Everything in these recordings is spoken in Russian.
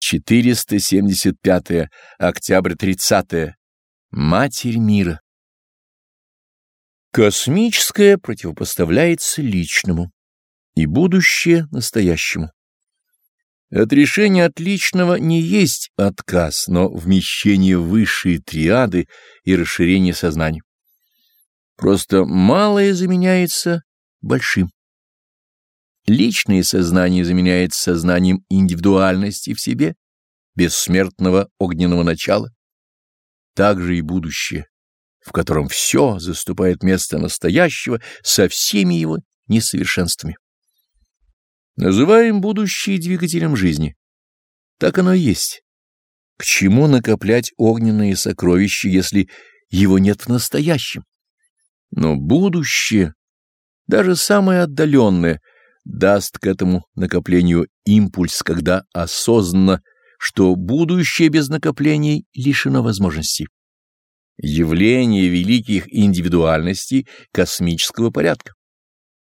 475. Октябрь 30. Матерь мира. Космическое противопоставляется личному и будущее настоящему. Отрешение от личного не есть отказ, но вмещение в высшие триады и расширение сознания. Просто малое заменяется большим. Личное сознание заменяется сознанием индивидуальности в себе, бессмертного огненного начала. Также и будущее, в котором все заступает место настоящего со всеми его несовершенствами. Называем будущее двигателем жизни. Так оно и есть. К чему накоплять огненные сокровища, если его нет в настоящем? Но будущее, даже самое отдаленное, даст к этому накоплению импульс, когда осознанно, что будущее без накоплений лишено возможностей. Явление великих индивидуальностей космического порядка.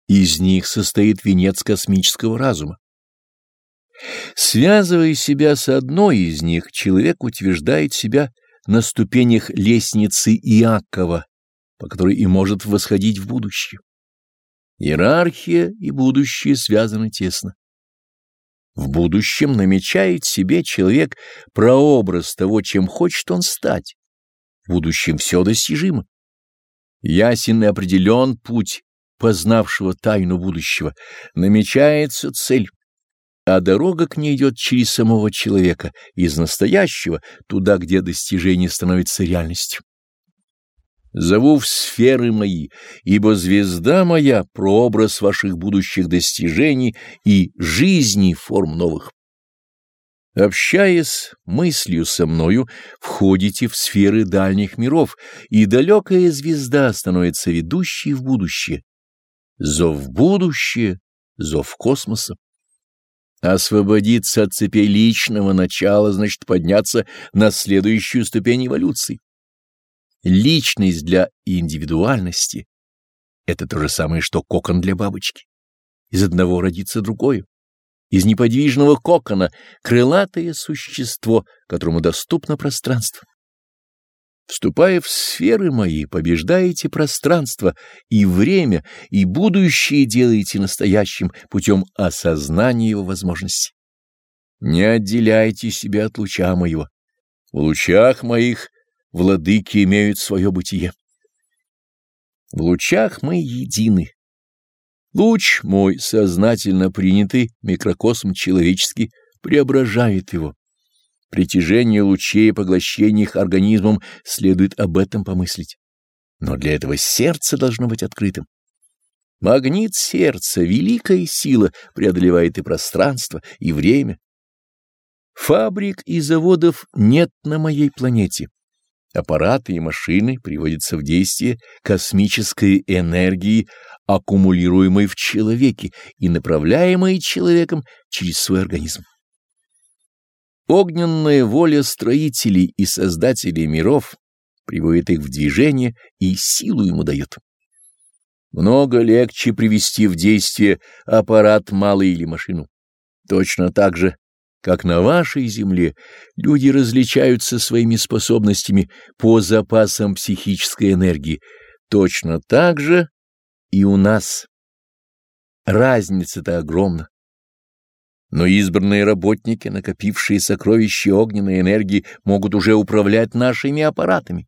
Из них состоит венец космического разума. Связывая себя с одной из них, человек утверждает себя на ступенях лестницы Иакова, по которой и может восходить в будущее. Иерархия и будущее связаны тесно. В будущем намечает себе человек прообраз того, чем хочет он стать. В будущем все достижимо. Ясен и определен путь познавшего тайну будущего, намечается цель, а дорога к ней идет через самого человека, из настоящего, туда, где достижение становится реальностью. Зову в сферы мои, ибо звезда моя — прообраз ваших будущих достижений и жизни форм новых. Общаясь мыслью со мною, входите в сферы дальних миров, и далекая звезда становится ведущей в будущее. Зов будущее, зов космоса. Освободиться от цепей личного начала значит подняться на следующую ступень эволюции. Личность для индивидуальности — это то же самое, что кокон для бабочки. Из одного родится другое. Из неподвижного кокона — крылатое существо, которому доступно пространство. Вступая в сферы мои, побеждаете пространство и время, и будущее делаете настоящим путем осознания его возможностей. Не отделяйте себя от луча моего. В лучах моих владыки имеют свое бытие. В лучах мы едины. Луч мой, сознательно принятый, микрокосм человеческий, преображает его. Притяжение лучей и поглощение их организмом следует об этом помыслить. Но для этого сердце должно быть открытым. Магнит сердца, великая сила, преодолевает и пространство, и время. Фабрик и заводов нет на моей планете. Аппараты и машины приводятся в действие космической энергии, аккумулируемой в человеке и направляемой человеком через свой организм. Огненная воля строителей и создателей миров приводит их в движение и силу ему дает. Много легче привести в действие аппарат малый или машину. Точно так же как на вашей земле люди различаются своими способностями по запасам психической энергии, точно так же и у нас. Разница-то огромна. Но избранные работники, накопившие сокровища огненной энергии, могут уже управлять нашими аппаратами.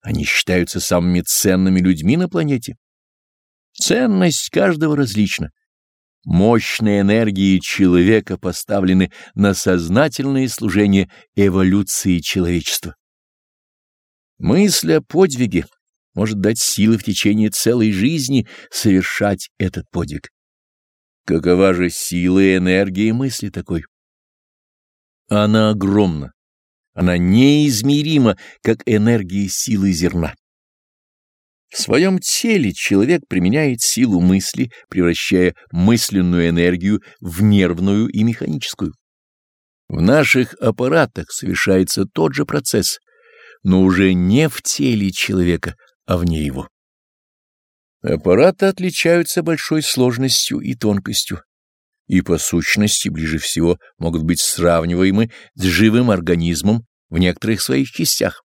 Они считаются самыми ценными людьми на планете. Ценность каждого различна. Мощные энергии человека поставлены на сознательное служение эволюции человечества. Мысль о подвиге может дать силы в течение целой жизни совершать этот подвиг. Какова же сила и энергия мысли такой? Она огромна, она неизмерима, как энергия силы зерна. В своем теле человек применяет силу мысли, превращая мысленную энергию в нервную и механическую. В наших аппаратах совершается тот же процесс, но уже не в теле человека, а вне его. Аппараты отличаются большой сложностью и тонкостью. и по сущности ближе всего могут быть сравниваемы с живым организмом в некоторых своих частях.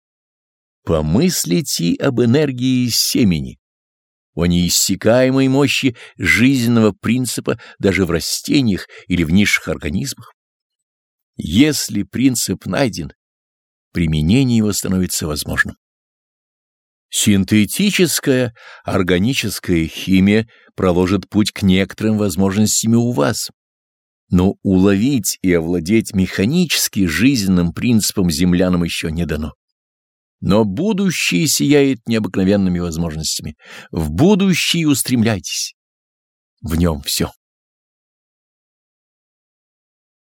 Помыслите об энергии семени, о неиссякаемой мощи жизненного принципа даже в растениях или в низших организмах. Если принцип найден, применение его становится возможным. Синтетическая органическая химия проложит путь к некоторым возможностям у вас. Но уловить и овладеть механически жизненным принципом землянам еще не дано. Но будущее сияет необыкновенными возможностями. В будущее устремляйтесь. В нем все.